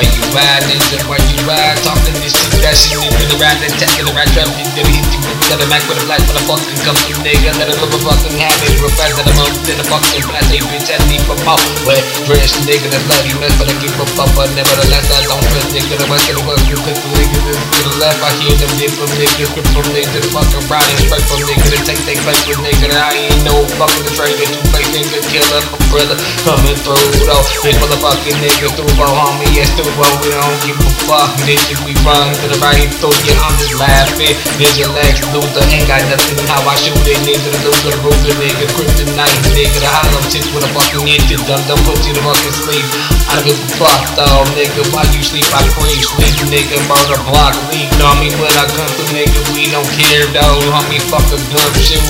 Where you ride, nigga, where you ride? Talking this shit, that shit, nigga, the ride, the tech, the ride, trap, nigga, hit you with the Mac with a black, with a fucking come through, nigga. Let a little fucking have it, real fast, that I'm in the fucking blast, hey, bitch, I need for more. Wet dress, nigga, that's love you, mess, but I keep up, up, but nevertheless, I don't fit, nigga, the west of the world, you put the nigga, to the left, I hear them from niggas, grip from nigga, the fucking riding straight from nigga, to take they place with nigga, I ain't no fucking trade, two face nigga, killer, brother, coming through, though, big motherfucking nigga, through, bro, homie, yes, through, bro, we don't give a fuck, nigga, we run to the right so you, I'm just laughing, nigga, Lex Luthor, ain't got nothing, how I shoot it, nigga, the the ruler, nigga, kryptonite, nigga, the hollow tip with a fucking engine, done, done, put you to fucking sleep, I don't give a fuck, though, nigga, while you sleep, I pray, sleep, nigga, murder, block, leak, on me, when I come through, nigga, we don't care, though, homie, fuck a gun, shoot,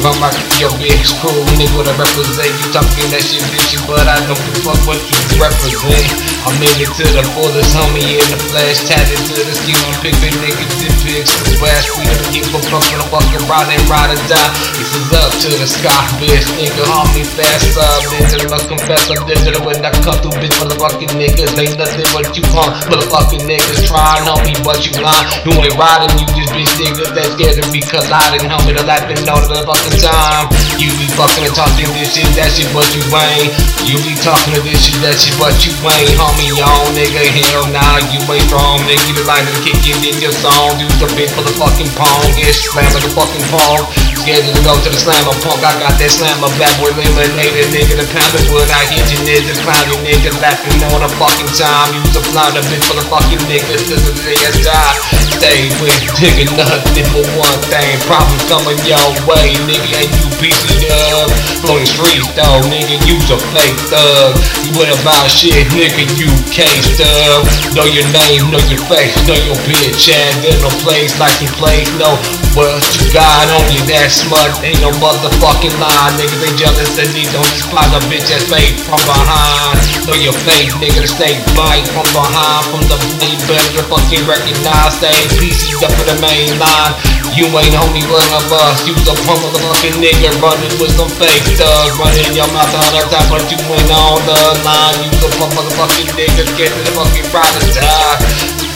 run my, your bitch crew, nigga, what I represent, you talking that shit, bitch, but I don't give a fuck what you represent, I'm in it to the fullest, homie, in the flesh, tatted to the skin, I'm picking nigga, dip pics, west, we don't give a fuck when fucking ride and ride or die, this is up to the sky, bitch, nigga, homie, fast up, nigga, I confess, I'm digital when I come through, bitch, motherfucking niggas, ain't nothing but you want, motherfucking niggas, trying, homie, but you lying, you ain't riding, you just bitch niggas that scared to be colliding, homie, the laughing all the fucking time, you be fucking and talking this shit, that shit, but you ain't, you be talking this shit, that shit, but you ain't, homie, y'all nigga, hell nah, you ain't from. nigga, you the line to kick it in your song, use the bitch for the fucking pong, get slammed like a fucking pong, scared to go to the slammer punk, I got that slammer back with eliminated, nigga, the pounded wood, I hit you nigga, clowny nigga, laughing on the fucking time, use the flounder bitch for the fucking niggas, till the day I die, stay with digging nothing for one thing, problems coming your way, nigga, and you piece though, nigga, you's a fake thug, you ain't about shit, nigga, you can't stub, know your name, know your face, know your bitch ass, there's no place like your place, no, what you got on you, that smut, ain't no motherfucking lie, nigga, they jealous and they don't despise a bitch that's fake from behind, know your fake, nigga, the snake bite from behind, from the blade, better fucking recognize, stay pieces up for the main line, you ain't homie one of us, you the pump motherfucking nigga running with some fake thugs, running your mouth all the time, but you ain't on the line, you the pump motherfucking nigga, get to the fucking and die.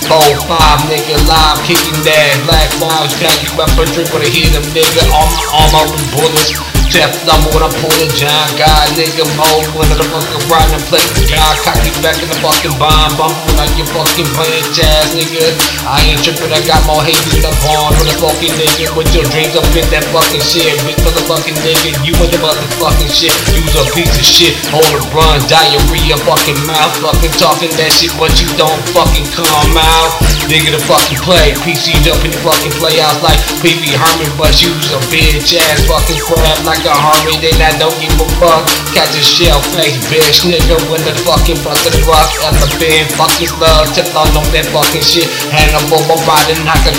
Four, five, nigga, live kicking that black bombs, got you up a drink with a hit them, nigga, on my armor with bullets. Teflon when I pull a John God, nigga, mold when the fucking riding play God, cock you back in the fucking bomb, bump when I get fucking bitch ass, nigga. I ain't tripping, I got more hate than the pawn for the fucking nigga. With your dreams up in that fucking shit, bitch, for the fucking nigga. You in the motherfucking shit, you's a piece of shit. Hold a run, diarrhea, fucking mouth, fucking talking that shit, but you don't fucking come out. Nigga, the fucking play, PC'd up in the fucking playhouse like Pee-wee Herman, but you's a bitch ass fucking crap like a Harvey. Then I don't give a fuck. Catch a shell face, bitch, nigga, when the fucking bust of the rock, elephant, fucking slug, tip on on that fucking shit. Hannibal, I'm riding, knock a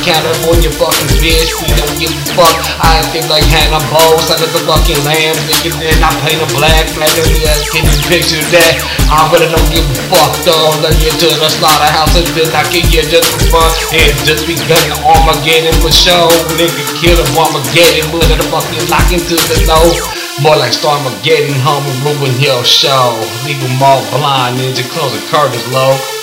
your fucking bitch. We don't give a fuck. I think like Hannibal, son of the fucking lamb, nigga. Then I paint a black flag, nigga. Can you picture that? I really don't give a fuck, though. Let you to the slaughterhouse and then I can get just for fun. And just be gunning Armageddon for show. Nigga, kill him, Armageddon. With the fucking lock into the low. More like Starmageddon, homie, ruin your show. Leave them all blind, ninja, close the curtains low.